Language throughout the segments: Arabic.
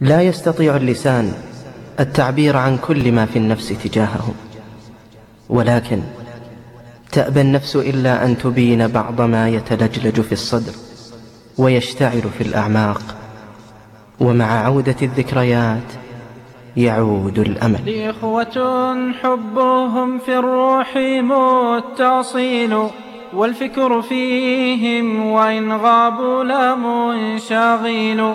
لا يستطيع اللسان التعبير عن كل ما في النفس تجاههم ولكن تأبى النفس إلا أن تبين بعض ما يتلجلج في الصدر ويشتعل في الأعماق ومع عودة الذكريات يعود الأمل. لإخوة حبهم في الروح متصيل والفكر فيهم وإن غابوا لمنشغل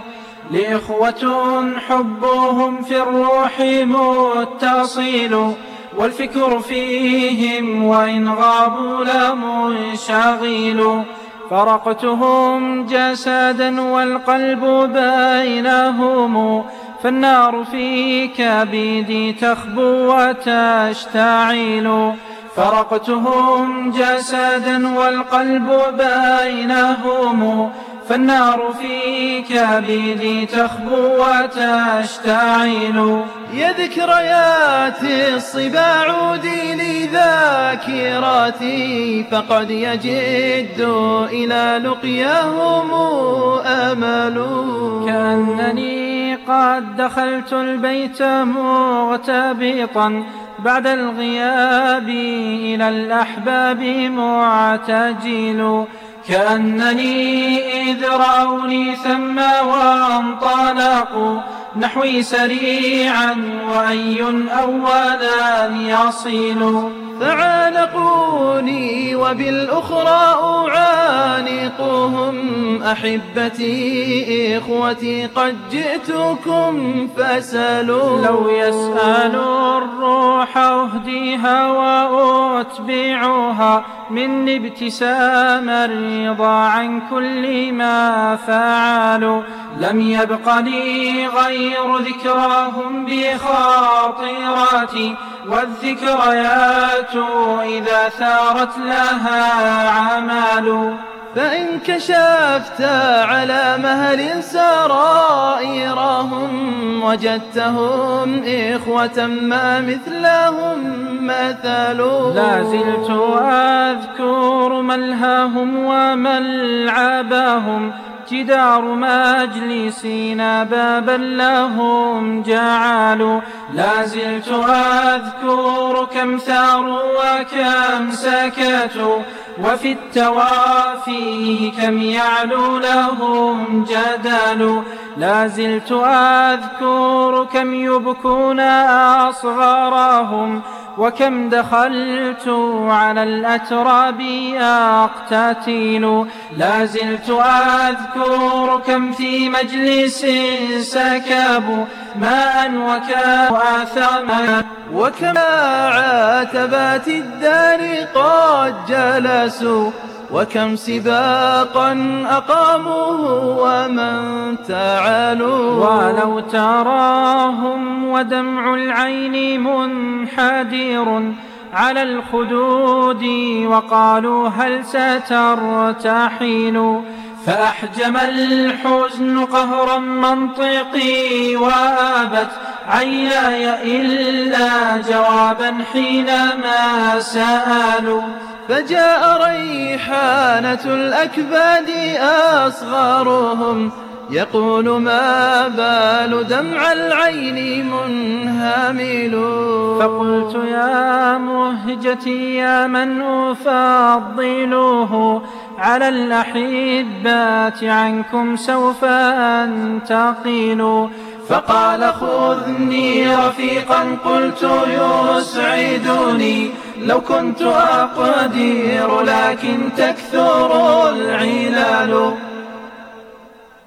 لإخوة حبهم في الروح متصل والفكر فيهم وإن غابوا لمنشغل فرقتهم جسدا والقلب بينهم فالنار في كبدي تخبو وتشتعل. فرقتهم جسدا والقلب بينهم فالنار في كبدي تخبو وتشتعل. يا ذكريات الصباع ديني ذاكراتي فقد يجد إلى لقياهم أمل. كأنني قد دخلت البيت مغتبطا بعد الغياب إلى الأحباب معتجل. كأنني إذ رأوني ثم وانطلقوا نحوي سريعا وأي أولا يصل. فعانقوني وبالأخرى أعانقهم. أحبتي إخوتي قد جئتكم فسلوا لو يسألوا الروح أهديها وأتبعها من ابتسام الرضا عن كل ما فعلوا. لم يبق لي غير ذكراهم بخاطراتي والذكريات إذا ثارت لها عمال فإن كشفت على مهل سرائرهم وجدتهم إخوة ما مثلهم مثلوا لا زلت أذكر ملهاهم وملعبهم جدار مجلسنا بابا لهم جعلوا لا زلت أذكر كم ثاروا وكم سكتوا وفي التوافي كم يعلو لهم جدل. لا زلت أذكر كم يبكون أصغرهم وكم دخلت على الأتراب أقتتيل لا زلت أذكر كم في مجلس سكبوا ماء وكانوا آثاما. وكما عاتبات الدار قد جلسوا. وكم سباقا أقاموه ومن تعالوا. ولو تراهم ودمع العين منحدر على الخدود وقالوا هل سترتحين فأحجم الحزن قهرا منطقي وآبت عيناي إلا جوابا حينما سألوا. فجاء ريحانة الأكباد أصغرهم يقول ما بال دمع العين منهمل. فقلت يا مهجتي يا من أفضله على الأحبات عنكم سوف أنتقل. فقال خذني رفيقا قلت يسعدني. لو كنت أقدر لكن تكثر العلال.